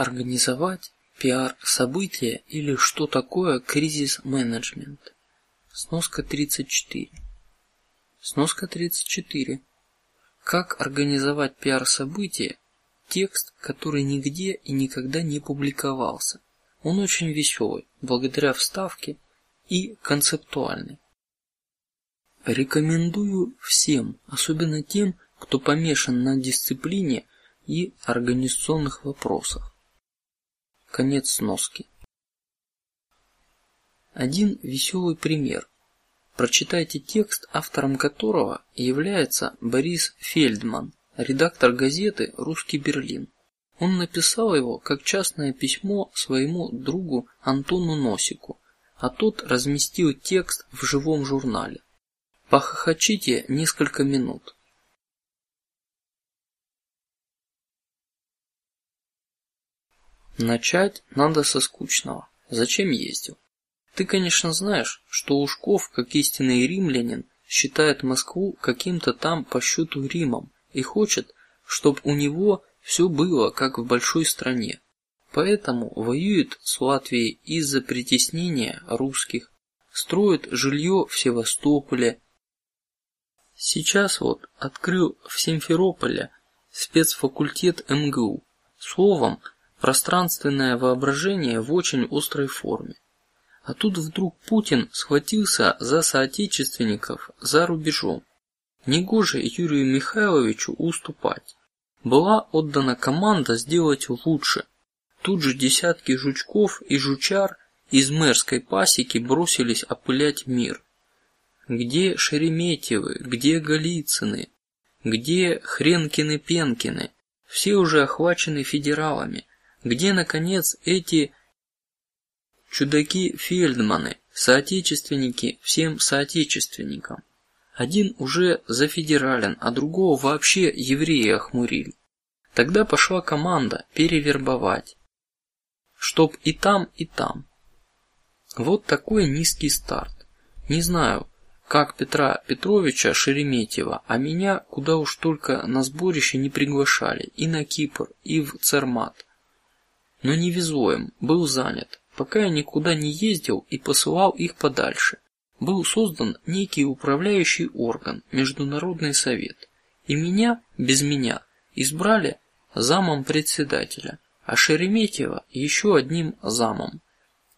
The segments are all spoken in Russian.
Организовать пиар-событие или что такое кризис-менеджмент? Сноска 34. Сноска 34. Как организовать пиар-событие? Текст, который нигде и никогда не публиковался. Он очень веселый, благодаря вставке и концептуальный. Рекомендую всем, особенно тем, кто помешан на дисциплине и организационных вопросах. Конец сноски. Один веселый пример. Прочитайте текст, автором которого является Борис Фельдман, редактор газеты "Русский Берлин". Он написал его как частное письмо своему другу Антону Носику, а тот разместил текст в живом журнале. Похохочите несколько минут. Начать надо со скучного. Зачем ездил? Ты, конечно, знаешь, что Ушков, как истинный римлянин, считает Москву каким-то там по счету Римом и хочет, чтобы у него все было как в большой стране. Поэтому воюет с Латвией из-за притеснения русских, строит жилье в Севастополе. Сейчас вот открыл в Симферополе спецфакультет МГУ. Словом, пространственное воображение в очень острой форме. А тут вдруг Путин схватился за соотечественников за рубежом. Негоже Юрию Михайловичу уступать. Была отдана команда сделать лучше. Тут же десятки жучков и жучар из мэрской пасеки бросились опылять мир. Где Шереметьевы, где Голицыны, где Хренкины-Пенкины, все уже охвачены федералами. Где, наконец, эти чудаки Фельдманы, соотечественники всем соотечественникам? Один уже зафедерален, а другого вообще евреи охмурили. Тогда пошла команда перевербовать, чтоб и там, и там. Вот такой низкий старт. Не знаю, как Петра Петровича Шереметьева, а меня куда уж только на сборище не приглашали, и на Кипр, и в Цермат но не везло был занят, пока я никуда не ездил и посылал их подальше. Был создан некий управляющий орган, международный совет, и меня без меня избрали замом председателя, а Шереметьева еще одним замом.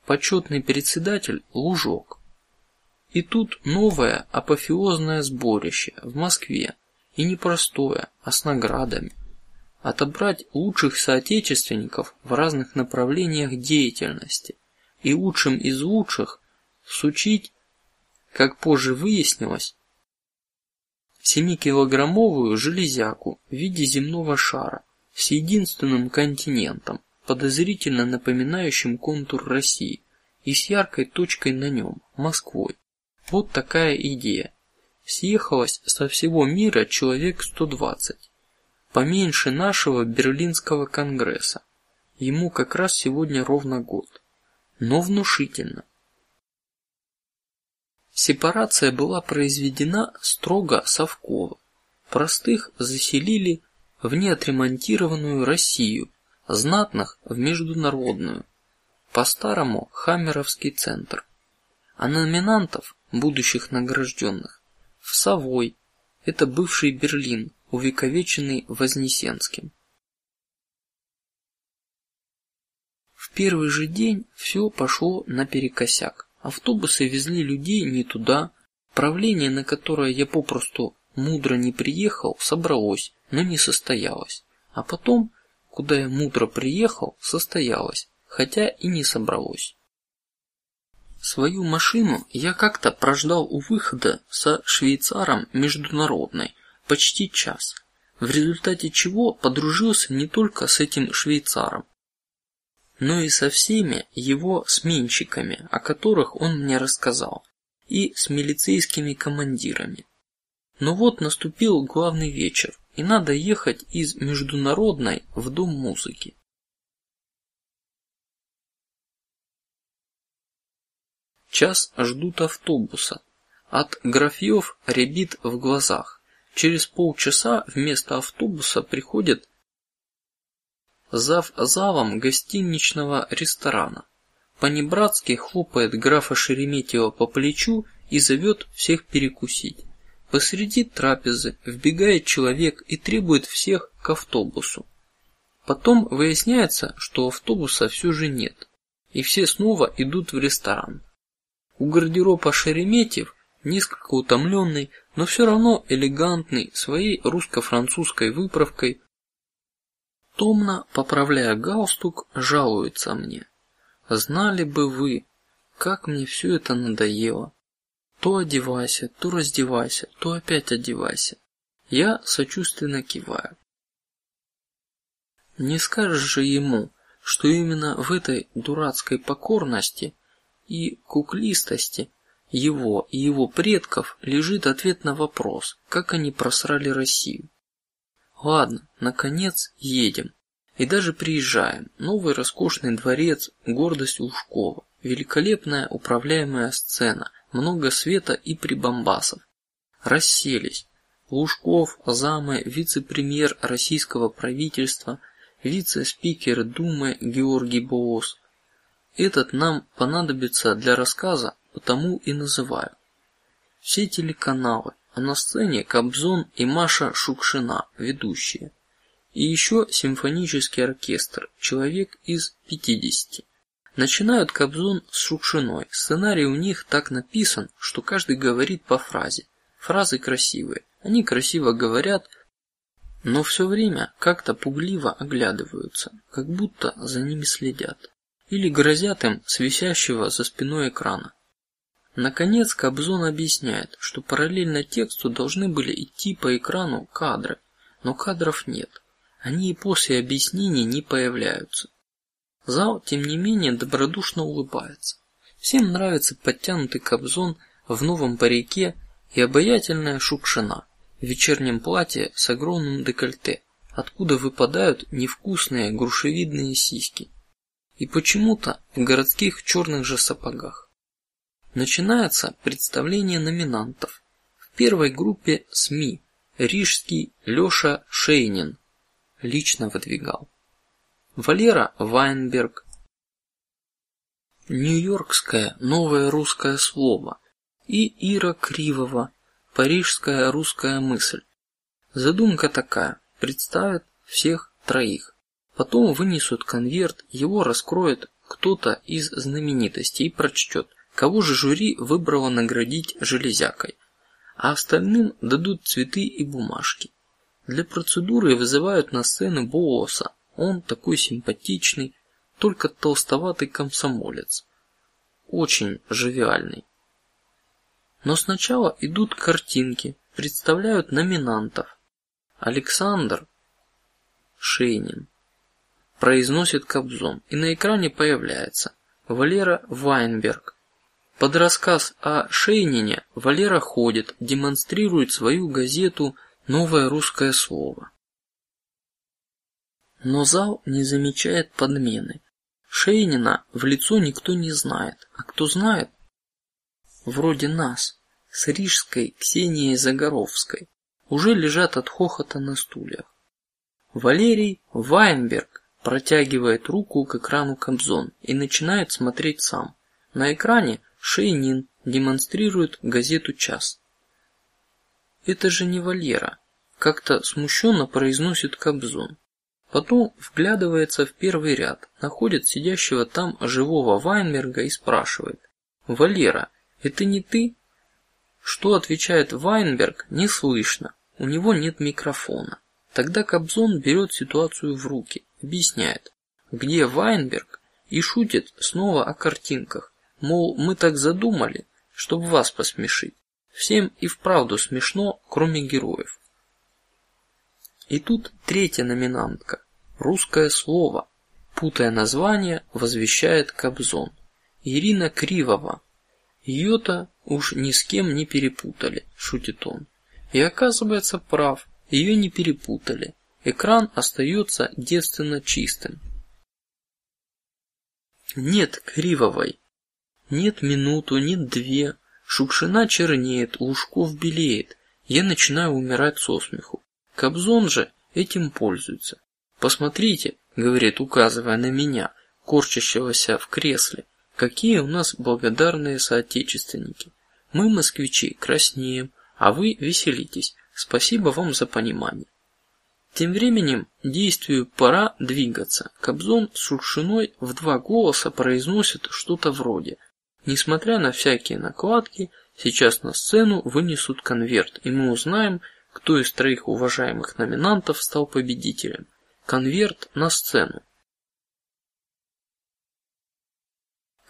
Почетный председатель Лужок. И тут новое апофеозное сборище в Москве, и не простое, а с наградами отобрать лучших соотечественников в разных направлениях деятельности и лучшим из лучших сучить, как позже выяснилось, семикилограммовую железяку в виде земного шара с единственным континентом, подозрительно напоминающим контур России и с яркой точкой на нем Москвой. Вот такая идея. Съехалось со всего мира человек сто двадцать поменьше нашего Берлинского конгресса. Ему как раз сегодня ровно год, но внушительно. Сепарация была произведена строго совково. Простых заселили в неотремонтированную Россию, знатных в международную, по-старому Хаммеровский центр, а номинантов, будущих награжденных, в Совой, это бывший Берлин, увековеченный Вознесенским. В первый же день все пошло наперекосяк. Автобусы везли людей не туда, правление, на которое я попросту мудро не приехал, собралось, но не состоялось. А потом, куда я мудро приехал, состоялось, хотя и не собралось. Свою машину я как-то прождал у выхода со швейцаром международной, почти час, в результате чего подружился не только с этим швейцаром, но и со всеми его сменщиками, о которых он мне рассказал, и с милицейскими командирами. Но вот наступил главный вечер, и надо ехать из международной в дом музыки. Час ждут автобуса. От графьев рябит в глазах. Через полчаса вместо автобуса приходит зав завом гостиничного ресторана. Понебратски хлопает графа Шереметьева по плечу и зовет всех перекусить. Посреди трапезы вбегает человек и требует всех к автобусу. Потом выясняется, что автобуса все же нет, и все снова идут в ресторан. У гардероба Шереметьев несколько утомленный, но все равно элегантный своей русско-французской выправкой, томно поправляя галстук, жалуется мне: знали бы вы, как мне все это надоело. То одевайся, то раздевайся, то опять одевайся. Я сочувственно киваю. Не скажешь же ему, что именно в этой дурацкой покорности и куклистости его и его предков лежит ответ на вопрос, как они просрали Россию. Ладно, наконец едем и даже приезжаем. Новый роскошный дворец, гордость Лужкова, великолепная управляемая сцена, много света и прибамбасов. Расселись. Лужков, замы, вице-премьер российского правительства, вице-спикер Думы Георгий Боос. Этот нам понадобится для рассказа потому и называю. Все телеканалы, а на сцене Кобзон и Маша Шукшина ведущие, и еще симфонический оркестр, человек из пятидесяти. Начинают Кобзон с Шукшиной. Сценарий у них так написан, что каждый говорит по фразе. Фразы красивые, они красиво говорят, но все время как-то пугливо оглядываются, как будто за ними следят или грозят им с за спиной экрана. Наконец Кобзон объясняет, что параллельно тексту должны были идти по экрану кадры, но кадров нет. Они и после объяснений не появляются. Зал, тем не менее, добродушно улыбается. Всем нравится подтянутый Кобзон в новом парике и обаятельная Шукшина в вечернем платье с огромным декольте, откуда выпадают невкусные грушевидные сиськи, и почему-то в городских черных же сапогах. Начинается представление номинантов. В первой группе СМИ Рижский Леша Шейнин. Лично выдвигал. Валера Вайнберг, Нью-Йоркское новое русское слово. И Ира Кривова, Парижская русская мысль. Задумка такая: представят всех троих, потом вынесут конверт, его раскроет кто-то из знаменитостей и прочтет Кого же жюри выбрало наградить железякой, а остальным дадут цветы и бумажки. Для процедуры вызывают на сцену Бооса. Он такой симпатичный, только толстоватый комсомолец, очень живиальный. Но сначала идут картинки, представляют номинантов. Александр Шейнин произносит Кобзон, и на экране появляется Валера Вайнберг, под рассказ о Шейнине Валера ходит, демонстрирует свою газету "Новое русское слово". Но зал не замечает подмены. Шейнина в лицо никто не знает, а кто знает, вроде нас, с рижской Ксенией Загоровской, уже лежат от хохота на стульях. Валерий Вайнберг протягивает руку к экрану Кобзон и начинает смотреть сам. На экране Шейнин демонстрирует газету Час. Это же не Валера, как-то смущенно произносит Кобзон. Потом вглядывается в первый ряд, находит сидящего там живого Вайнберга и спрашивает: Валера, это не ты? Что отвечает Вайнберг, не слышно. У него нет микрофона. Тогда Кобзон берет ситуацию в руки, объясняет, где Вайнберг, и шутит снова о картинках. Мол, мы так задумали, чтобы вас посмешить. Всем и вправду смешно, кроме героев. И тут третья номинантка, русское слово, путая название, возвещает Кобзон. Ирина Кривова. Ее-то уж ни с кем не перепутали, шутит он. И оказывается прав, ее не перепутали. Экран остается девственно чистым. Нет Кривовой, нет минуту, нет две. Шукшина чернеет, Лужков белеет. Я начинаю умирать со смеху. Кобзон же этим пользуется. Посмотрите, говорит, указывая на меня, корчащегося в кресле. Какие у нас благодарные соотечественники! Мы москвичи краснеем, а вы веселитесь. Спасибо вам за понимание. Тем временем действию пора двигаться. Кобзон с Шукшиной в два голоса произносит что-то вроде: несмотря на всякие накладки, сейчас на сцену вынесут конверт, и мы узнаем, кто из троих уважаемых номинантов стал победителем. Конверт на сцену.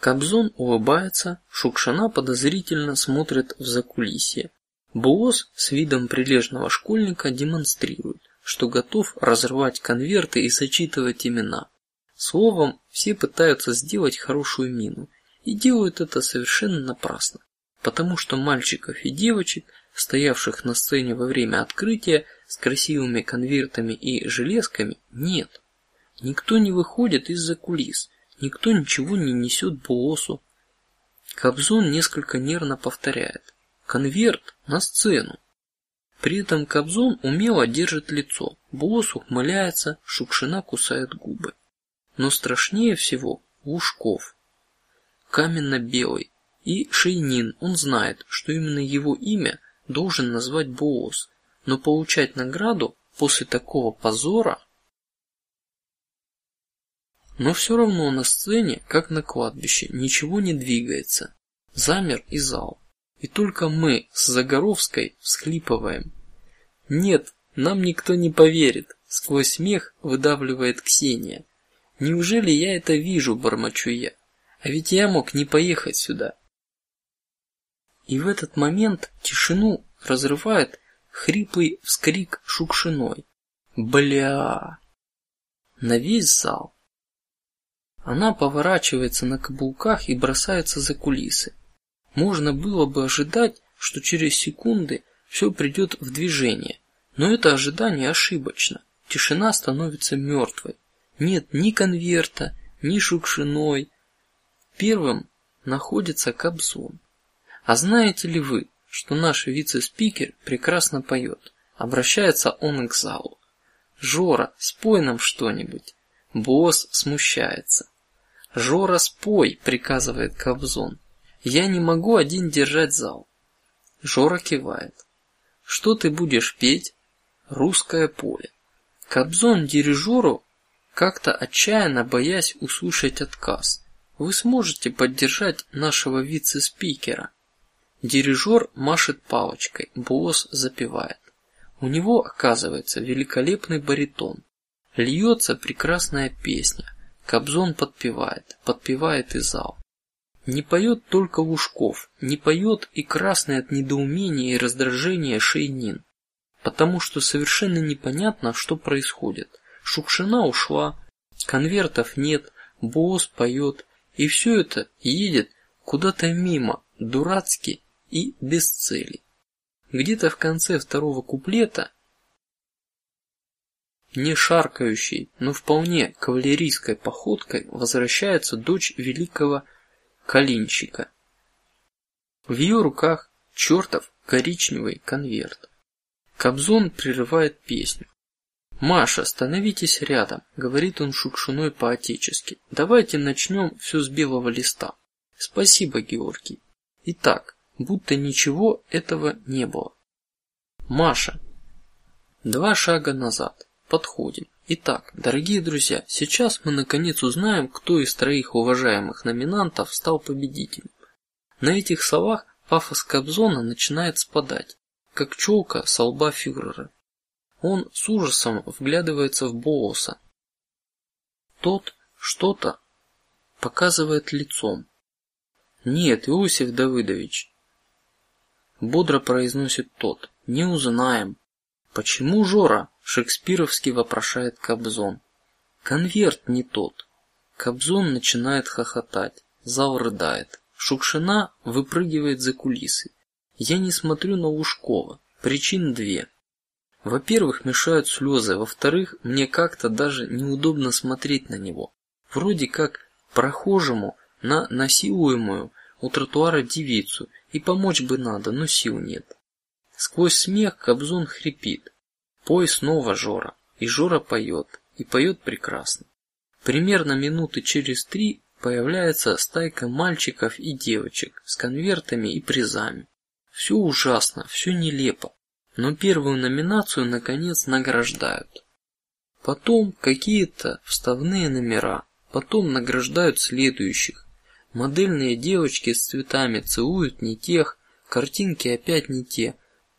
Кобзон улыбается, Шукшина подозрительно смотрит в закулисье. Буос с видом прилежного школьника демонстрирует, что готов разрывать конверты и зачитывать имена. Словом, все пытаются сделать хорошую мину и делают это совершенно напрасно, потому что мальчиков и девочек, стоявших на сцене во время открытия с красивыми конвертами и железками, нет. Никто не выходит из-за кулис, никто ничего не несет Буосу. Кобзон несколько нервно повторяет: конверт на сцену. При этом Кобзон умело держит лицо, Босс ухмыляется, Шукшина кусает губы. Но страшнее всего Лужков, каменно-белый и Шейнин. Он знает, что именно его имя должен назвать Босс, но получать награду после такого позора. Но все равно на сцене, как на кладбище, ничего не двигается. Замер и зал. И только мы с Загоровской всхлипываем. Нет, нам никто не поверит. Сквозь смех выдавливает Ксения. Неужели я это вижу, бормочу я? А ведь я мог не поехать сюда. И в этот момент тишину разрывает хриплый вскрик Шукшиной. Бля! На весь зал. Она поворачивается на каблуках и бросается за кулисы. Можно было бы ожидать, что через секунды все придет в движение, но это ожидание ошибочно. Тишина становится мертвой. Нет ни конверта, ни шукшиной. Первым находится Кобзон. А знаете ли вы, что наш вице-спикер прекрасно поет? Обращается он к залу. Жора, спой нам что-нибудь. Босс смущается. Жора, спой, приказывает Кобзон. Я не могу один держать зал. Жора кивает. Что ты будешь петь? Русское поле. Кобзон дирижеру как-то отчаянно боясь услышать отказ. Вы сможете поддержать нашего вице-спикера. Дирижер машет палочкой, босс запевает. У него оказывается великолепный баритон. Льется прекрасная песня. Кобзон подпевает, подпевает и зал. Не поет только Лужков, не поет и красный от недоумения и раздражения Шейнин, потому что совершенно непонятно, что происходит. Шукшина ушла, конвертов нет, босс поет, и все это едет куда-то мимо, дурацки и без цели. Где-то в конце второго куплета не шаркающей, но вполне кавалерийской походкой возвращается дочь великого Калинчика. В ее руках чертов коричневый конверт. Кобзон прерывает песню. Маша, становитесь рядом, говорит он шукшуной по-отечески. Давайте начнем все с белого листа. Спасибо, Георгий. Итак, будто ничего этого не было. Маша. Два шага назад. Подходим. Итак, дорогие друзья, сейчас мы наконец узнаем, кто из троих уважаемых номинантов стал победителем. На этих словах пафос Кобзона начинает спадать, как челка с лба фюрера. Он с ужасом вглядывается в Бооса. Тот что-то показывает лицом. Нет, Иосиф Давыдович. Бодро произносит тот. Не узнаем. Почему Жора? Шекспировски вопрошает Кобзон. Конверт не тот. Кобзон начинает хохотать. Зал рыдает. Шукшина выпрыгивает за кулисы. Я не смотрю на Лужкова. Причин две. Во-первых, мешают слезы. Во-вторых, мне как-то даже неудобно смотреть на него. Вроде как прохожему на насилуемую у тротуара девицу, и помочь бы надо, но сил нет. Сквозь смех Кобзон хрипит. Пой снова, Жора. И Жора поет, и поет прекрасно. Примерно минуты через три появляется стайка мальчиков и девочек с конвертами и призами. Все ужасно, все нелепо, но первую номинацию наконец награждают. Потом какие-то вставные номера, потом награждают следующих. Модельные девочки с цветами целуют не тех, картинки опять не те,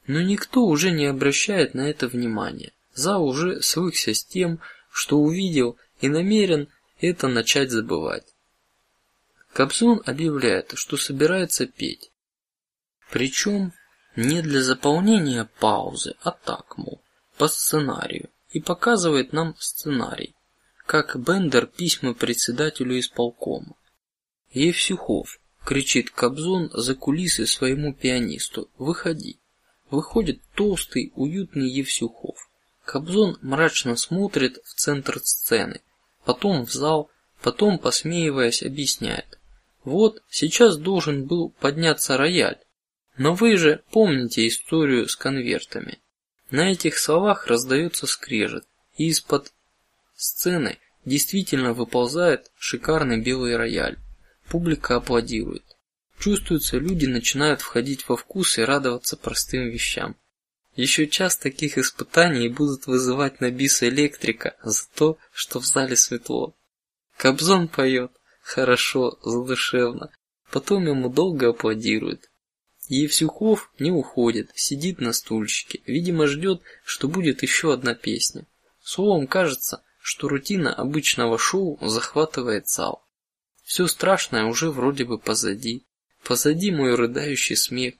но никто уже не обращает на это внимания. Зал уже свыкся с тем, что увидел, и намерен это начать забывать. Кобзон объявляет, что собирается петь, причем не для заполнения паузы, а так, мол, по сценарию, и показывает нам сценарий, как Бендер письма председателю исполкома. Евсюхов кричит Кобзон за кулисы своему пианисту: "Выходи!" Выходит толстый, уютный Евсюхов. Кобзон мрачно смотрит в центр сцены, потом в зал, потом, посмеиваясь, объясняет: вот сейчас должен был подняться рояль, но вы же помните историю с конвертами. На этих словах раздается скрежет, и из-под сцены действительно выползает шикарный белый рояль. Публика аплодирует. Чувствуется, люди начинают входить во вкус и радоваться простым вещам. Еще час таких испытаний будут вызывать на бис электрика за то, что в зале светло. Кобзон поет хорошо, задушевно. Потом ему долго аплодируют. Евсюхов не уходит, сидит на стульчике, видимо ждет, что будет еще одна песня. Словом, кажется, что рутина обычного шоу захватывает зал. Все страшное уже вроде бы позади. Позади мой рыдающий смех,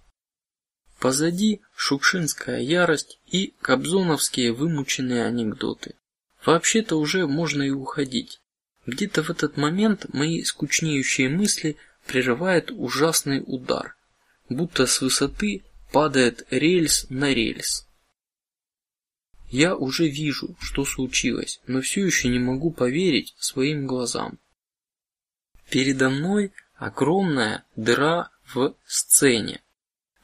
Позади шукшинская ярость и кобзоновские вымученные анекдоты. Вообще-то уже можно и уходить. Где-то в этот момент мои скучнеющие мысли прерывает ужасный удар, будто с высоты падает рельс на рельс. Я уже вижу, что случилось, но все еще не могу поверить своим глазам. Передо мной огромная дыра в сцене,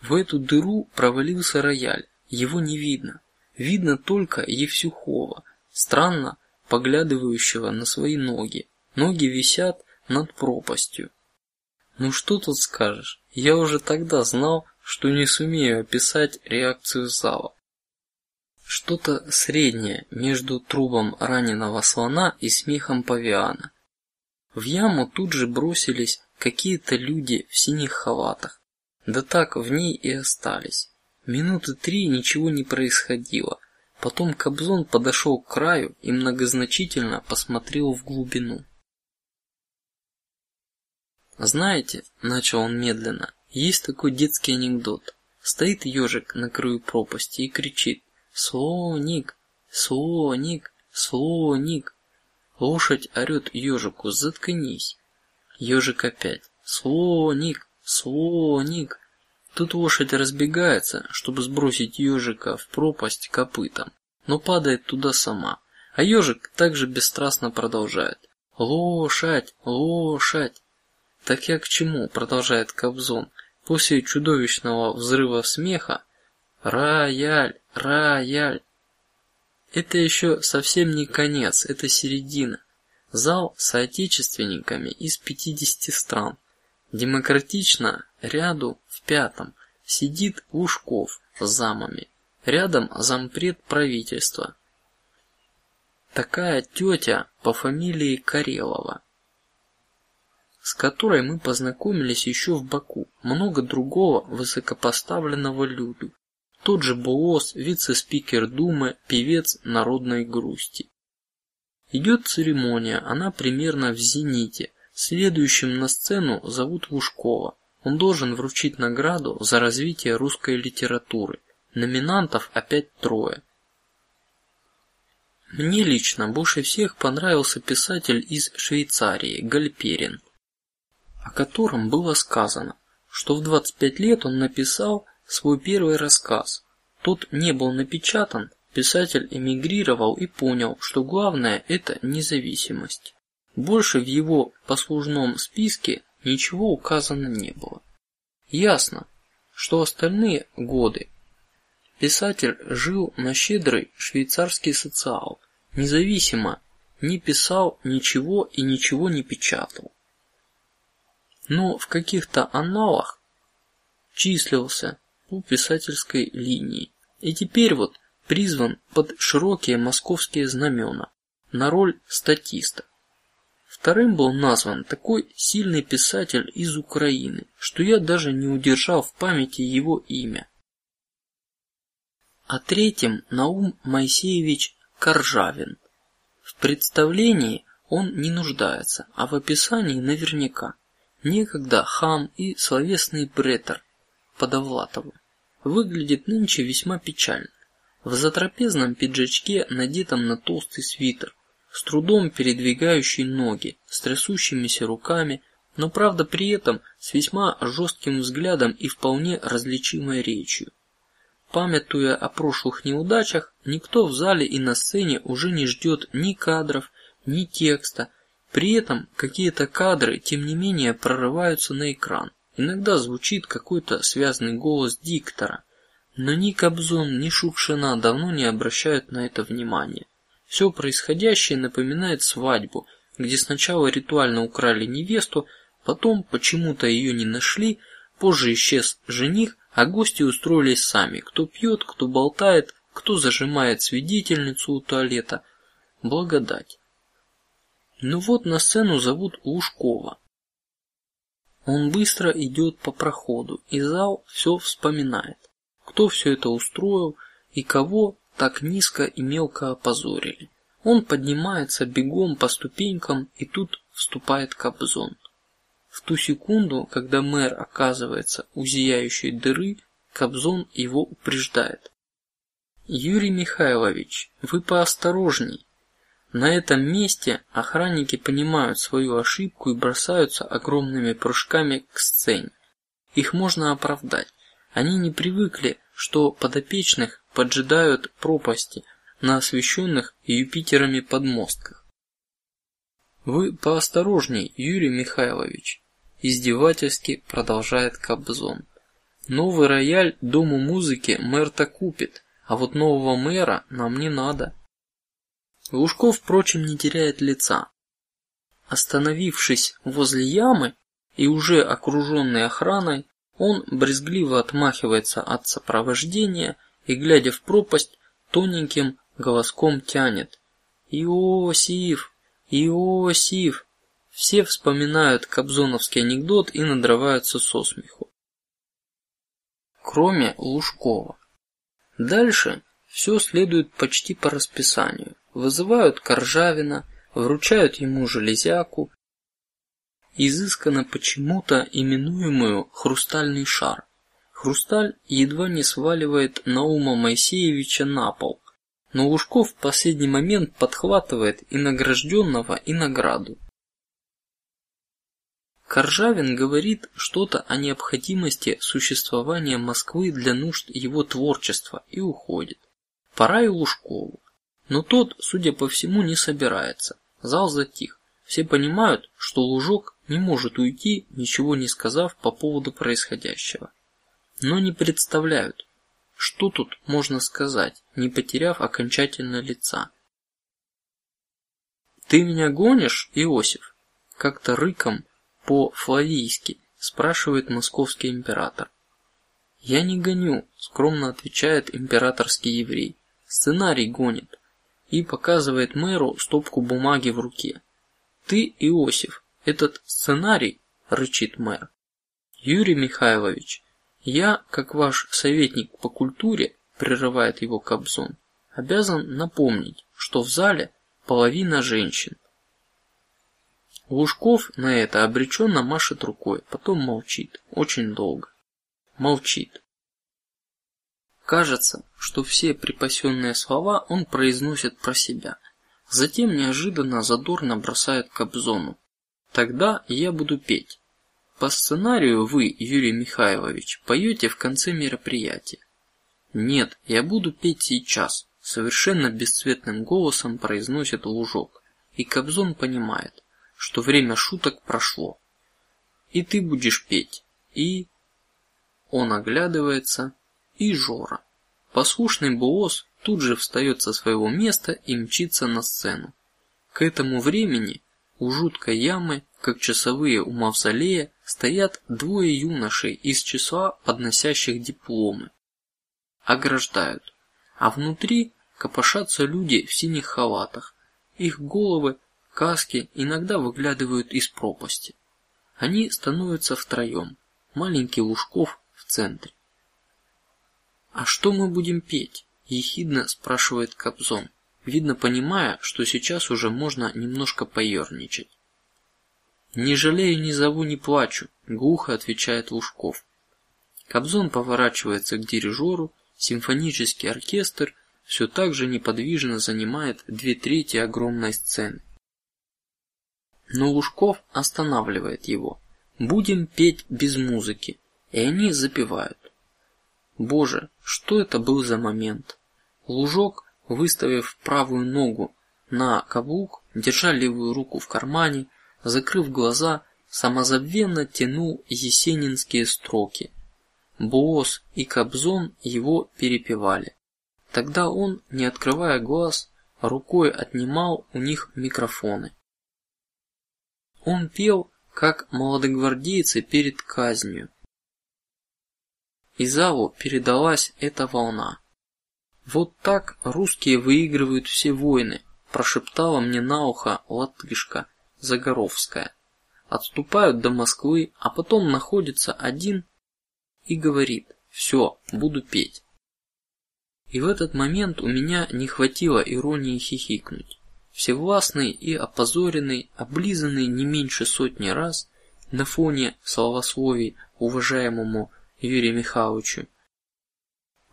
в эту дыру провалился рояль, его не видно. Видно только Евсюхова, странно поглядывающего на свои ноги. Ноги висят над пропастью. Ну что тут скажешь? Я уже тогда знал, что не сумею описать реакцию зала. Что-то среднее между трубом раненого слона и смехом павиана. В яму тут же бросились какие-то люди в синих халатах. Да так в ней и остались. Минуты три ничего не происходило. Потом Кобзон подошел к краю и многозначительно посмотрел в глубину. Знаете, начал он медленно, есть такой детский анекдот. Стоит ежик на краю пропасти и кричит: "Слоник, слоник, слоник!" Лошадь орет ежику: "Заткнись!" Ежик опять: "Слоник, слоник!" Тут лошадь разбегается, чтобы сбросить ежика в пропасть копытом, но падает туда сама, а ежик также бесстрастно продолжает: "Лошадь, лошадь!" Так я к чему? Продолжает Кобзон после чудовищного взрыва смеха. Рояль, рояль. Это еще совсем не конец, это середина. Зал с соотечественниками из пятидесяти стран. Демократично ряду в пятом сидит Лужков с замами, рядом зампред правительства. Такая тетя по фамилии Карелова, с которой мы познакомились еще в Баку. Много другого высокопоставленного люду. Тот же Боос, вице-спикер Думы, певец народной грусти. Идет церемония, она примерно в зените. Следующим на сцену зовут Лужкова. Он должен вручить награду за развитие русской литературы. Номинантов опять трое. Мне лично больше всех понравился писатель из Швейцарии Гальперин, о котором было сказано, что в 25 лет он написал свой первый рассказ. Тот не был напечатан, писатель эмигрировал и понял, что главное это независимость. Больше в его послужном списке ничего указано не было. Ясно, что остальные годы писатель жил на щедрый швейцарский социал, независимо не писал ничего и ничего не печатал, но в каких-то аналах числился по писательской линии и теперь вот призван под широкие московские знамена на роль статиста. Вторым был назван такой сильный писатель из Украины, что я даже не удержал в памяти его имя. А третьим Наум Моисеевич Коржавин. В представлении он не нуждается, а в описании наверняка. Некогда хам и словесный претор Подовлатова выглядит нынче весьма печально. В затрапезном пиджачке, надетом на толстый свитер, с трудом передвигающий ноги, с трясущимися руками, но правда при этом с весьма жестким взглядом и вполне различимой речью. Памятуя о прошлых неудачах, никто в зале и на сцене уже не ждет ни кадров, ни текста. При этом какие-то кадры, тем не менее, прорываются на экран. Иногда звучит какой-то связанный голос диктора, но ни Кобзон, ни Шукшина давно не обращают на это внимания. Все происходящее напоминает свадьбу, где сначала ритуально украли невесту, потом почему-то ее не нашли, позже исчез жених, а гости устроились сами: кто пьет, кто болтает, кто зажимает свидетельницу у туалета. Благодать. Ну вот на сцену зовут Лужкова. Он быстро идет по проходу, и зал все вспоминает, кто все это устроил и кого так низко и мелко опозорили. Он поднимается бегом по ступенькам, и тут вступает Кобзон. В ту секунду, когда мэр оказывается у зияющей дыры, Кобзон его упреждает: Юрий Михайлович, вы поосторожней. На этом месте охранники понимают свою ошибку и бросаются огромными прыжками к сцене. Их можно оправдать. Они не привыкли, что подопечных поджидают пропасти на освещенных Юпитерами подмостках. Вы поосторожней, Юрий Михайлович. Издевательски продолжает Кобзон. Новый рояль дому музыки мэр-то купит, а вот нового мэра нам не надо. Лужков, впрочем, не теряет лица. Остановившись возле ямы и уже окруженный охраной, он брезгливо отмахивается от сопровождения и, глядя в пропасть, тоненьким голоском тянет: Иосиф, Иосиф. Все вспоминают Кобзоновский анекдот и надрываются со смеху. Кроме Лужкова. Дальше все следует почти по расписанию. Вызывают Коржавина, вручают ему железяку, изысканно почему-то именуемую хрустальный шар. Хрусталь едва не сваливает Наума Моисеевича на пол, но Лужков в последний момент подхватывает и награжденного, и награду. Коржавин говорит что-то о необходимости существования Москвы для нужд его творчества и уходит. Пора и Лужкову, но тот, судя по всему, не собирается. Зал затих. Все понимают, что Лужок не может уйти, ничего не сказав по поводу происходящего, но не представляют, что тут можно сказать, не потеряв окончательно лица. Ты меня гонишь, Иосиф? Как-то рыком по флавийски спрашивает московский император. Я не гоню, скромно отвечает императорский еврей. Сценарий гонит и показывает мэру стопку бумаги в руке. Ты, Иосиф, этот сценарий, рычит мэр. Юрий Михайлович, я, как ваш советник по культуре, прерывает его Кобзон, обязан напомнить, что в зале половина женщин. Лужков на это обреченно машет рукой, потом молчит, очень долго, молчит. Кажется, что все припасенные слова он произносит про себя Затем неожиданно задорно бросает Кобзону: "Тогда я буду петь. По сценарию вы, Юрий Михайлович, поете в конце мероприятия. Нет, я буду петь сейчас. Совершенно бесцветным голосом произносит Лужок, и Кобзон понимает, что время шуток прошло. И ты будешь петь, и он оглядывается, и Жора. Послушный Буос тут же встает со своего места и мчится на сцену. К этому времени у жуткой ямы, как часовые у мавзолея, стоят двое юношей из числа подносящих дипломы. Ограждают, а внутри копошатся люди в синих халатах. Их головы, каски иногда выглядывают из пропасти. Они становятся втроем. Маленький Лужков в центре. А что мы будем петь? Ехидно спрашивает Кобзон, видно понимая, что сейчас уже можно немножко поерничать. Не жалею, не зову, не плачу, глухо отвечает Лужков. Кобзон поворачивается к дирижеру, симфонический оркестр все так же неподвижно занимает две трети огромной сцены. Но Лужков останавливает его. Будем петь без музыки, и они запевают. Боже, что это был за момент? Лужок, выставив правую ногу на каблук, держа левую руку в кармане, закрыв глаза, самозабвенно тянул есенинские строки. Боос и Кобзон его перепевали. Тогда он, не открывая глаз, рукой отнимал у них микрофоны. Он пел, как молодогвардейцы перед казнью. И залу передалась эта волна. Вот так русские выигрывают все войны, прошептала мне на ухо латышка Загоровская. Отступают до Москвы, а потом находится один и говорит: все, буду петь. И в этот момент у меня не хватило иронии хихикнуть. Всевластный и опозоренный, облизанный не меньше сотни раз на фоне словословий уважаемому Юрию Михайловичу.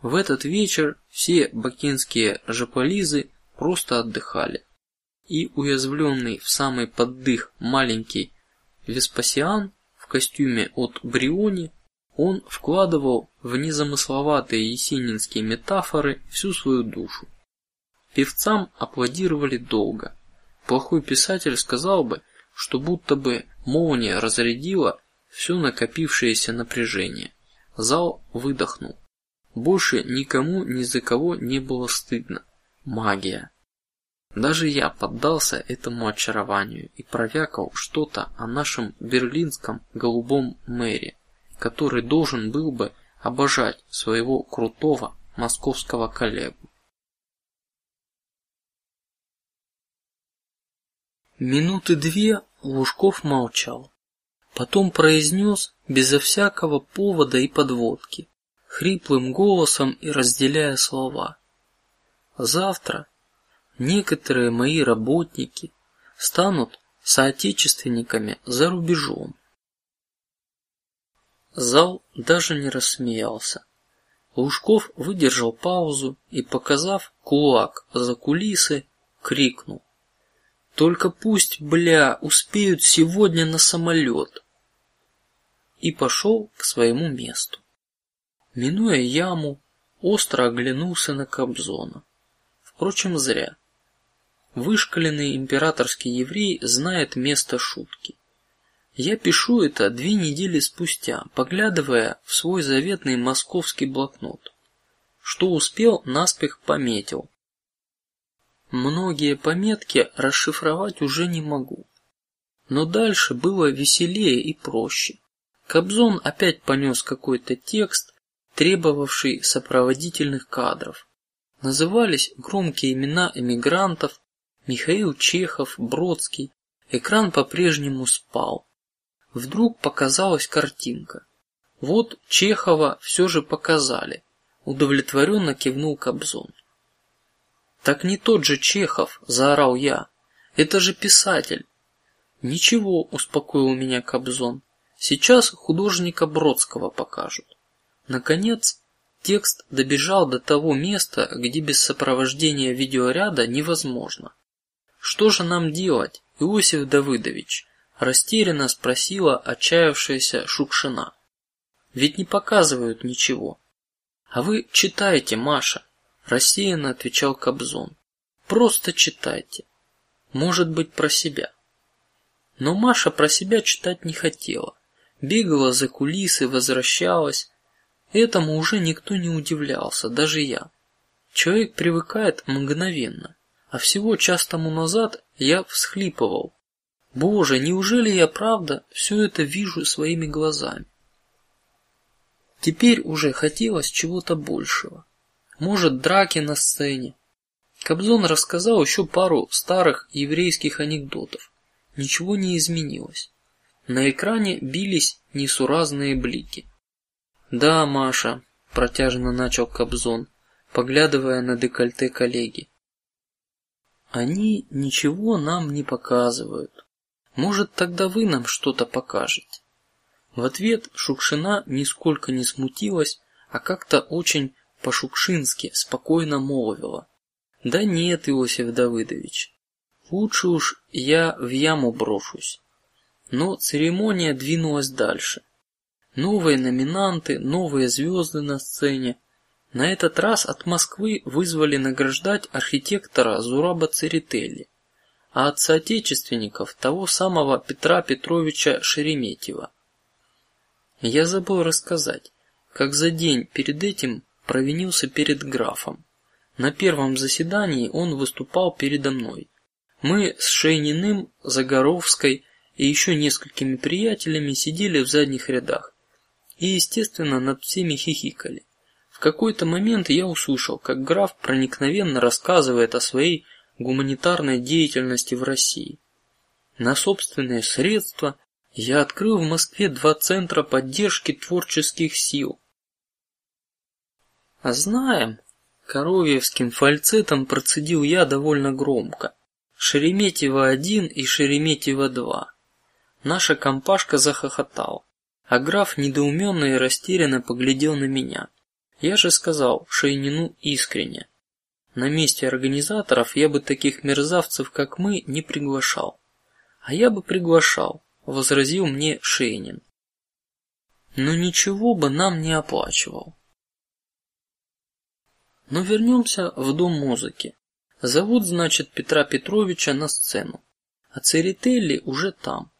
В этот вечер все бакинские жополизы просто отдыхали и уязвленный в самый поддых маленький Веспасиан в костюме от Бриони, он вкладывал в незамысловатые есенинские метафоры всю свою душу. Певцам аплодировали долго. Плохой писатель сказал бы, что будто бы молния разрядила все накопившееся напряжение. Зал выдохнул. Больше никому ни за кого не было стыдно. Магия. Даже я поддался этому очарованию и провякал что-то о нашем берлинском голубом мэре, который должен был бы обожать своего крутого московского коллегу. Минуты две Лужков молчал, потом произнес безо всякого повода и подводки, хриплым голосом и разделяя слова: "Завтра некоторые мои работники станут соотечественниками за рубежом. Зал даже не рассмеялся. Лужков выдержал паузу и, показав кулак за кулисы, крикнул: "Только пусть, бля, успеют сегодня на самолет!" И пошел к своему месту. Минуя яму, остро оглянулся на Кобзона. Впрочем, зря. Вышкаленный императорский еврей знает место шутки. Я пишу это две недели спустя, поглядывая в свой заветный московский блокнот. Что успел, наспех пометил. Многие пометки расшифровать уже не могу, но дальше было веселее и проще. Кобзон опять понес какой-то текст, требовавший сопроводительных кадров. Назывались громкие имена эмигрантов, Михаил Чехов, Бродский. Экран по-прежнему спал. Вдруг показалась картинка. Вот Чехова все же показали. Удовлетворенно кивнул Кобзон. Так не тот же Чехов, заорал я. Это же писатель. Ничего, успокоил меня Кобзон. Сейчас художника Бродского покажут. Наконец текст добежал до того места, где без сопровождения видеоряда невозможно. Что же нам делать, Иосиф Давыдович? Растерянно спросила отчаявшаяся Шукшина. Ведь не показывают ничего. А вы читайте, Маша. Рассеянно отвечал Кобзон. Просто читайте. Может быть про себя. Но Маша про себя читать не хотела. Бегала за кулисы, возвращалась. Этому уже никто не удивлялся, даже я. Человек привыкает мгновенно. А всего час тому назад я всхлипывал. Боже, неужели я правда все это вижу своими глазами? Теперь уже хотелось чего-то большего. Может, драки на сцене. Кобзон рассказал еще пару старых еврейских анекдотов. Ничего не изменилось. На экране бились несуразные блики. Да, Маша, протяжно начал Кобзон, поглядывая на декольте коллеги. Они ничего нам не показывают. Может, тогда вы нам что-то покажете? В ответ Шукшина нисколько не смутилась, а как-то очень по-шукшински спокойно молвила: "Да нет, Иосиф Давыдович, лучше уж я в яму брошусь". Но церемония двинулась дальше. Новые номинанты, новые звезды на сцене. На этот раз от Москвы вызвали награждать архитектора Зураба Церетели, а от соотечественников того самого Петра Петровича Шереметьева. Я забыл рассказать, как за день перед этим провинился перед графом. На первом заседании он выступал передо мной. Мы с Шейниным, Загоровской и еще несколькими приятелями сидели в задних рядах и, естественно, над всеми хихикали. В какой-то момент я услышал, как граф проникновенно рассказывает о своей гуманитарной деятельности в России. На собственные средства я открыл в Москве два центра поддержки творческих сил. А знаем, коровьевским фальцетом процедил я довольно громко. Шереметьево один и Шереметьево два. Наша компашка захохотала, а граф недоуменно и растерянно поглядел на меня. Я же сказал Шейнину искренне: на месте организаторов я бы таких мерзавцев, как мы, не приглашал. А я бы приглашал, возразил мне Шейнин. Но ничего бы нам не оплачивал. Но вернемся в дом музыки. Зовут, значит, Петра Петровича на сцену, а Церетели уже там.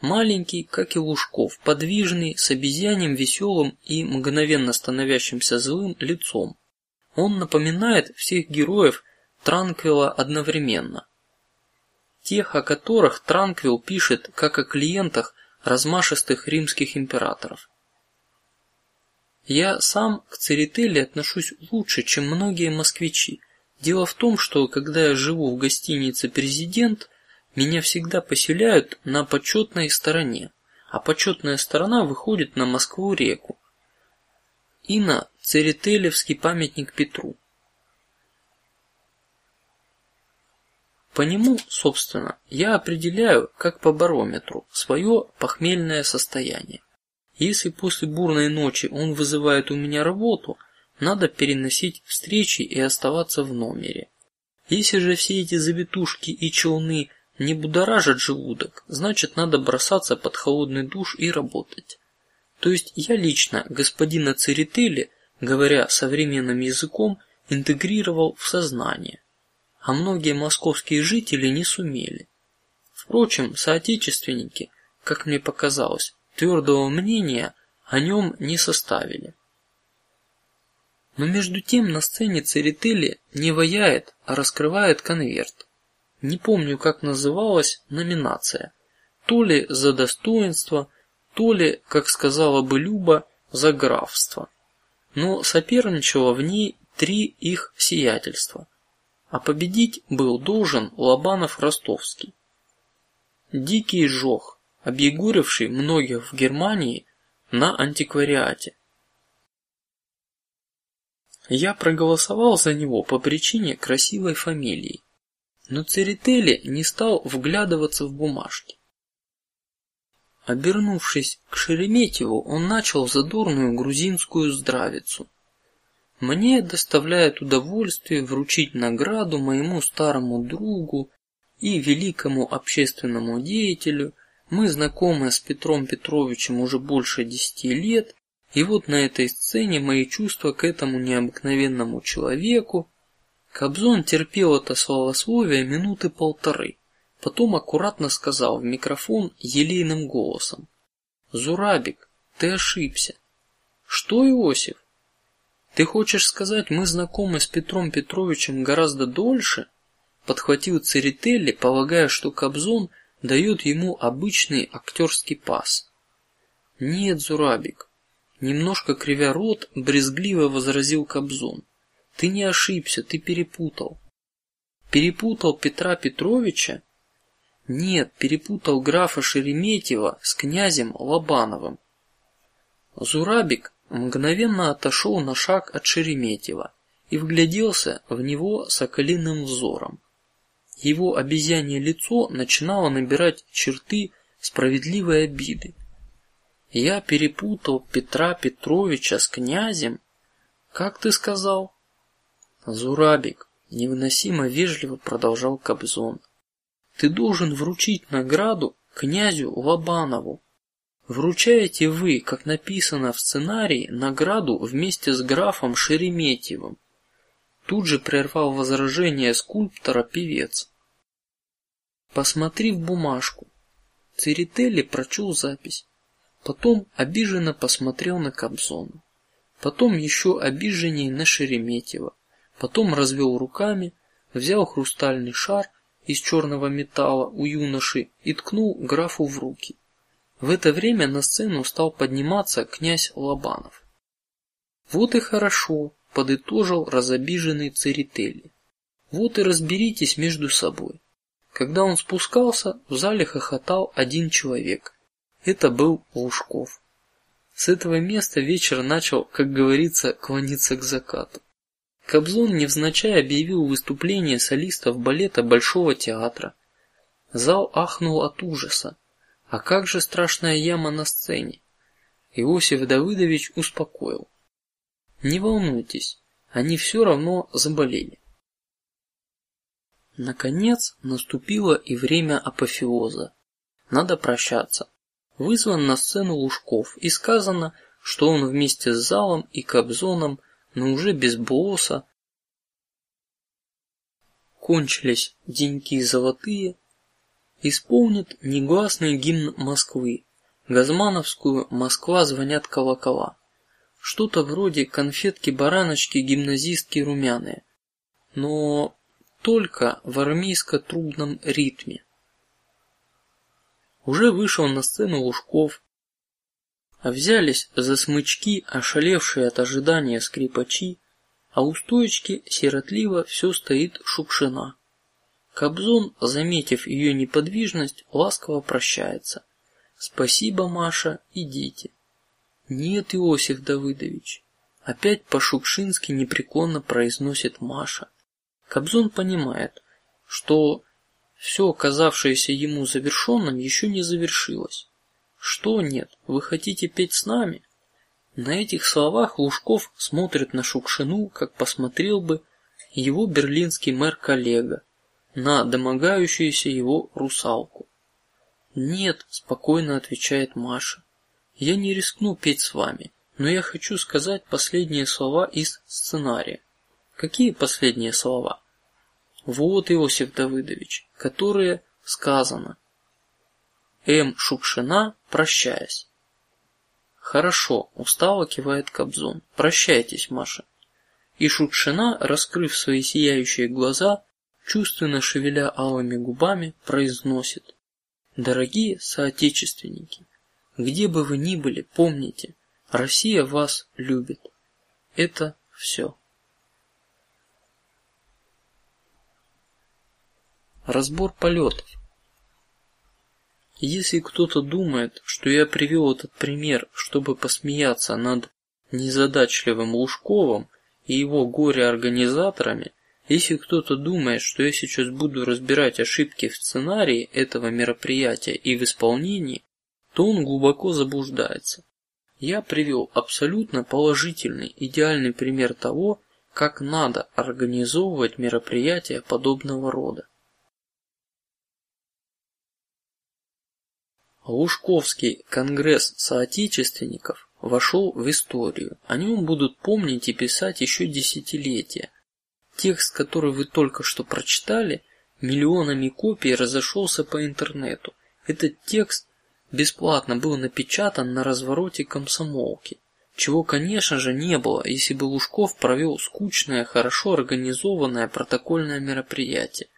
Маленький, как и Лужков, подвижный, с обезьяним веселым и мгновенно становящимся злым лицом. Он напоминает всех героев Транквила одновременно, тех, о которых Транквил пишет как о клиентах размашистых римских императоров. Я сам к Церетели отношусь лучше, чем многие москвичи. Дело в том, что когда я живу в гостинице Президент, меня всегда поселяют на почетной стороне, а почетная сторона выходит на Москву-реку и на Церетелевский памятник Петру. По нему, собственно, я определяю, как по барометру, свое похмельное состояние. Если после бурной ночи он вызывает у меня работу, надо переносить встречи и оставаться в номере. Если же все эти завитушки и челны не будоражат желудок, значит надо бросаться под холодный душ и работать. То есть я лично господина Церетели, говоря современным языком, интегрировал в сознание, а многие московские жители не сумели. Впрочем, соотечественники, как мне показалось, твердого мнения о нем не составили. Но между тем на сцене Церетели не ваяет, а раскрывает конверт. Не помню, как называлась номинация. То ли за достоинство, то ли, как сказала бы Люба, за графство. Но соперничало в ней три их сиятельства, а победить был должен Лобанов Ростовский. Дикий жог, объегоривший многих в Германии на антиквариате. Я проголосовал за него по причине красивой фамилии. Но Церетели не стал вглядываться в бумажки. Обернувшись к Шереметьеву, он начал задорную грузинскую здравицу. Мне доставляет удовольствие вручить награду моему старому другу и великому общественному деятелю. Мы знакомы с Петром Петровичем уже больше десяти лет, и вот на этой сцене мои чувства к этому необыкновенному человеку Кобзон терпел это словословие минуты полторы, потом аккуратно сказал в микрофон елейным голосом: "Зурабик, ты ошибся. Что, Иосиф? Ты хочешь сказать, мы знакомы с Петром Петровичем гораздо дольше? подхватил Церетели, полагая, что Кобзон дает ему обычный актерский пас. Нет, Зурабик, немножко кривя рот, брезгливо возразил Кобзон. Ты не ошибся, ты перепутал. Перепутал Петра Петровича? Нет, перепутал графа Шереметьева с князем Лобановым. Зурабик мгновенно отошел на шаг от Шереметьева и вгляделся в него соколиным взором. Его обезьянье лицо начинало набирать черты справедливой обиды. Я перепутал Петра Петровича с князем. Как ты сказал? Зурабик невыносимо вежливо продолжал Кобзон. Ты должен вручить награду князю Лобанову. Вручаете вы, как написано в сценарии, награду вместе с графом Шереметьевым. Тут же прервал возражение скульптора певец. Посмотри в бумажку. Церетели прочел запись. Потом обиженно посмотрел на Кобзона. Потом еще обиженнее на Шереметьева. Потом развел руками, взял хрустальный шар из черного металла у юноши и ткнул графу в руки. В это время на сцену стал подниматься князь Лобанов. Вот и хорошо, подытожил разобиженный Церетели. Вот и разберитесь между собой. Когда он спускался, в зале хохотал один человек. Это был Лужков. С этого места вечер начал, как говорится, клониться к закату. Кобзон невзначай объявил выступление солистов балета Большого театра. Зал ахнул от ужаса. А как же страшная яма на сцене? Иосиф Давыдович успокоил: не волнуйтесь, они все равно заболели. Наконец наступило и время апофеоза. Надо прощаться. Вызван на сцену Лужков и сказано, что он вместе с залом и Кобзоном но уже без босса. Кончились деньки золотые, исполнит негласный гимн Москвы, Газмановскую Москва звонят колокола, что-то вроде конфетки бараночки гимназистки румяные, но только в армейско-трубном ритме. Уже вышел на сцену Лужков, взялись за смычки ошалевшие от ожидания скрипачи, а у стоечки сиротливо все стоит Шукшина. Кобзон, заметив ее неподвижность, ласково прощается. Спасибо, Маша, идите. Нет, Иосиф Давыдович. Опять по-шукшински непреклонно произносит Маша. Кобзон понимает, что все, казавшееся ему завершенным, еще не завершилось. Что нет? Вы хотите петь с нами? На этих словах Лужков смотрит на Шукшину, как посмотрел бы его берлинский мэр-коллега на домогающуюся его русалку. Нет, спокойно отвечает Маша. Я не рискну петь с вами, но я хочу сказать последние слова из сценария. Какие последние слова? Вот Иосиф Давыдович, которые сказано. М. Шукшина, прощаясь. Хорошо, устало кивает Кобзон. Прощайтесь, Маша. И Шукшина, раскрыв свои сияющие глаза, чувственно шевеля алыми губами, произносит: "Дорогие соотечественники, где бы вы ни были, помните, Россия вас любит. Это все". Разбор полетов. Если кто-то думает, что я привел этот пример, чтобы посмеяться над незадачливым Лужковым и его горе-организаторами, если кто-то думает, что я сейчас буду разбирать ошибки в сценарии этого мероприятия и в исполнении, то он глубоко заблуждается. Я привел абсолютно положительный, идеальный пример того, как надо организовывать мероприятия подобного рода. Лужковский конгресс соотечественников вошел в историю. О нем будут помнить и писать еще десятилетия. Текст, который вы только что прочитали, миллионами копий разошелся по интернету. Этот текст бесплатно был напечатан на развороте комсомолки, чего, конечно же, не было, если бы Лужков провел скучное, хорошо организованное протокольное мероприятие.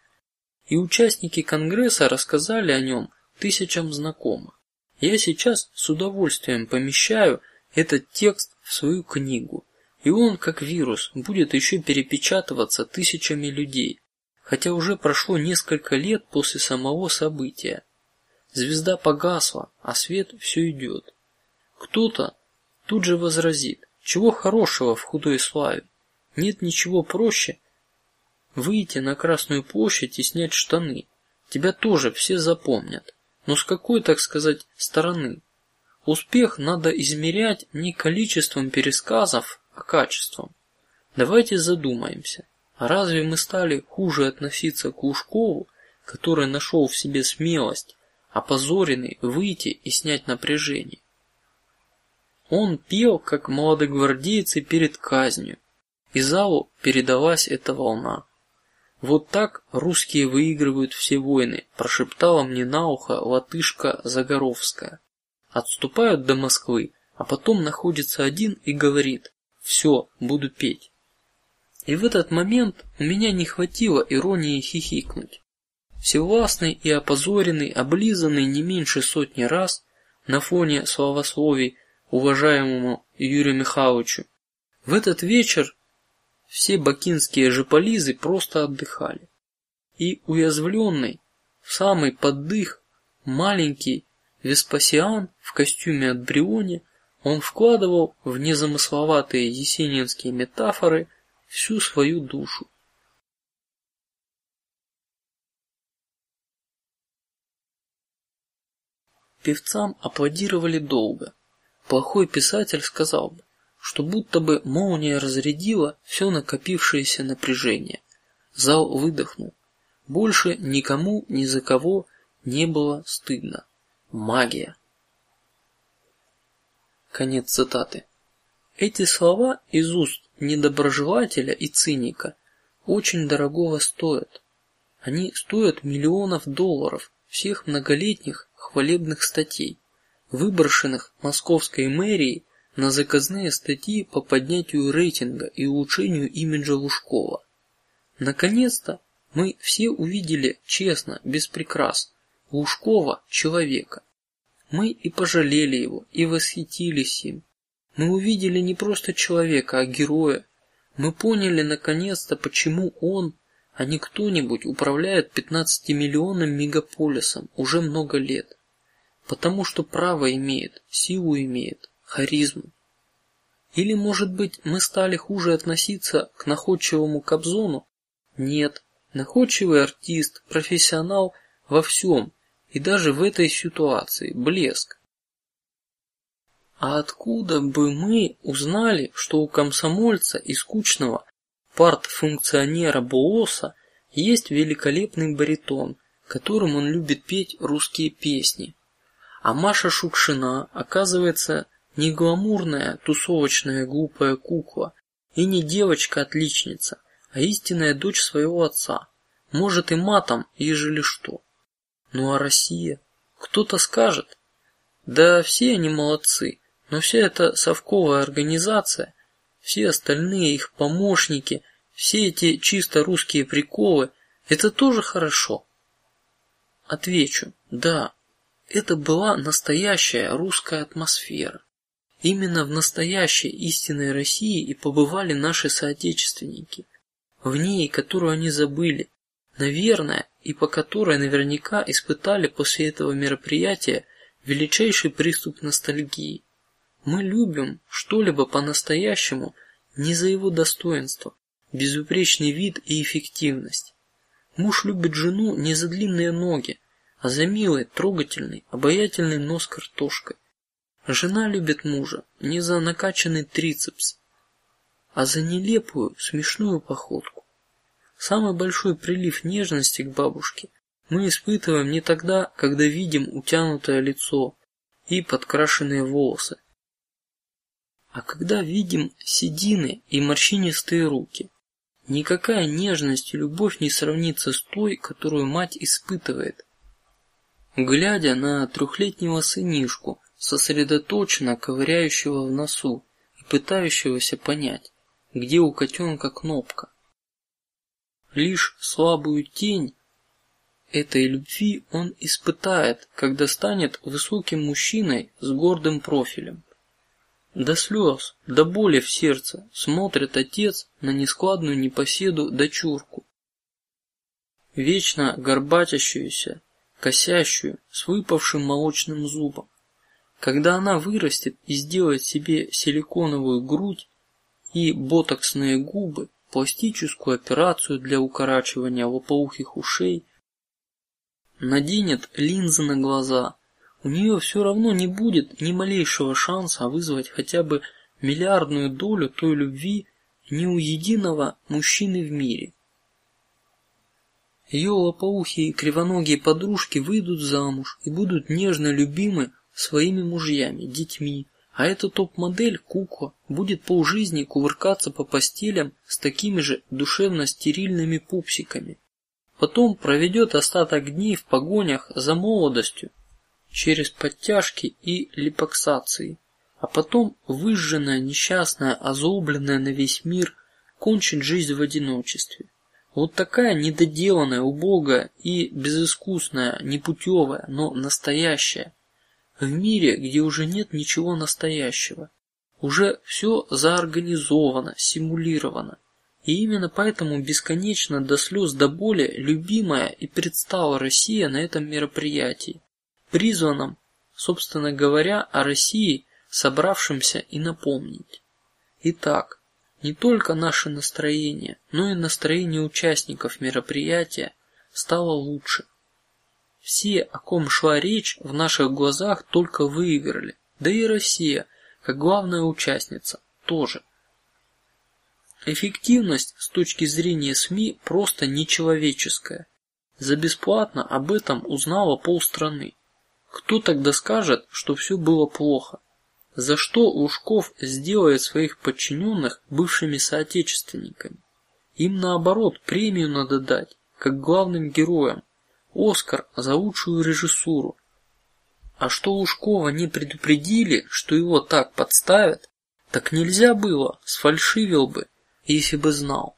и участники конгресса рассказали о нем тысячам знакомых. Я сейчас с удовольствием помещаю этот текст в свою книгу, и он, как вирус, будет еще перепечатываться тысячами людей, хотя уже прошло несколько лет после самого события. Звезда погасла, а свет все идет. Кто-то тут же возразит: чего хорошего в худой славе? Нет ничего проще выйти на Красную площадь и снять штаны. Тебя тоже все запомнят, но с какой, так сказать, стороны? Успех надо измерять не количеством пересказов, а качеством. Давайте задумаемся: разве мы стали хуже относиться к Лужкову, который нашел в себе смелость, опозоренный, выйти и снять напряжение? Он пел, как молодогвардейцы перед казнью, и залу передалась эта волна. Вот так русские выигрывают все войны, прошептала мне на ухо латышка Загоровская. Отступают до Москвы, а потом находится один и говорит: все, буду петь. И в этот момент у меня не хватило иронии хихикнуть. Всевластный и опозоренный, облизанный не меньше сотни раз на фоне славословий уважаемому Юрию Михайловичу, в этот вечер все бакинские жополизы просто отдыхали. И уязвленный, в самый поддых, маленький Веспасиан в костюме от Бриони, он вкладывал в незамысловатые есенинские метафоры всю свою душу. Певцам аплодировали долго. Плохой писатель сказал бы: что будто бы молния разрядила все накопившееся напряжение. Зал выдохнул. Больше никому ни за кого не было стыдно. Магия. Конец цитаты. Эти слова из уст недоброжелателя и циника очень дорогого стоят. Они стоят миллионов долларов всех многолетних хвалебных статей, выброшенных московской мэрией на заказные статьи по поднятию рейтинга и улучшению имиджа Лужкова. Наконец-то мы все увидели честно, без прикрас, Лужкова человека. Мы и пожалели его, и восхитились им. Мы увидели не просто человека, а героя. Мы поняли наконец-то, почему он, а не кто-нибудь, управляет 15-миллионным мегаполисом уже много лет. Потому что право имеет, силу имеет, харизму. Или, может быть, мы стали хуже относиться к находчивому Кобзону? Нет, находчивый артист, профессионал во всем, и даже в этой ситуации блеск. А откуда бы мы узнали, что у комсомольца и скучного партфункционера Бооса есть великолепный баритон, которым он любит петь русские песни? А Маша Шукшина, оказывается, не гламурная тусовочная глупая кукла и не девочка-отличница, а истинная дочь своего отца, может и матом, ежели что. Ну а Россия? Кто-то скажет, да все они молодцы, но вся эта совковая организация, все остальные их помощники, все эти чисто русские приколы, это тоже хорошо. Отвечу, да, это была настоящая русская атмосфера. Именно в настоящей истинной России и побывали наши соотечественники, в ней, которую они забыли, наверное, и по которой наверняка испытали после этого мероприятия величайший приступ ностальгии. Мы любим что-либо по-настоящему не за его достоинство, безупречный вид и эффективность. Муж любит жену не за длинные ноги, а за милый, трогательный, обаятельный нос картошкой. Жена любит мужа не за накачанный трицепс, а за нелепую смешную походку. Самый большой прилив нежности к бабушке мы испытываем не тогда, когда видим утянутое лицо и подкрашенные волосы, а когда видим седины и морщинистые руки. Никакая нежность и любовь не сравнится с той, которую мать испытывает, глядя на трехлетнего сынишку, сосредоточенно ковыряющего в носу и пытающегося понять, где у котенка кнопка. Лишь слабую тень этой любви он испытает, когда станет высоким мужчиной с гордым профилем. До слез, до боли в сердце смотрит отец на нескладную непоседу дочурку, вечно горбатящуюся, косящую, с выпавшим молочным зубом. Когда она вырастет и сделает себе силиконовую грудь и ботоксные губы, пластическую операцию для укорачивания лопоухих ушей, наденет линзы на глаза, у нее все равно не будет ни малейшего шанса вызвать хотя бы миллиардную долю той любви ни у единого мужчины в мире. Ее лопоухие кривоногие подружки выйдут замуж и будут нежно любимы своими мужьями, детьми, а эта топ-модель кукла будет полжизни кувыркаться по постелям с такими же душевно стерильными пупсиками. Потом проведет остаток дней в погонях за молодостью через подтяжки и липоксации, а потом выжженная, несчастная, озлобленная на весь мир, кончит жизнь в одиночестве. Вот такая недоделанная, убогая и безыскусная, непутевая, но настоящая. В мире, где уже нет ничего настоящего, уже все заорганизовано, симулировано, и именно поэтому бесконечно до слез до боли любимая и предстала Россия на этом мероприятии, призванном, собственно говоря, о России, собравшимся и напомнить. Итак, не только наше настроение, но и настроение участников мероприятия стало лучше. Все, о ком шла речь, в наших глазах только выиграли, да и Россия, как главная участница, тоже. Эффективность с точки зрения СМИ просто нечеловеческая. За бесплатно об этом узнало полстраны. Кто тогда скажет, что все было плохо? За что Лужков сделает своих подчиненных бывшими соотечественниками? Им наоборот премию надо дать, как главным героям, Оскар за лучшую режиссуру. А что Лужкова не предупредили, что его так подставят, так нельзя было, сфальшивил бы, если бы знал.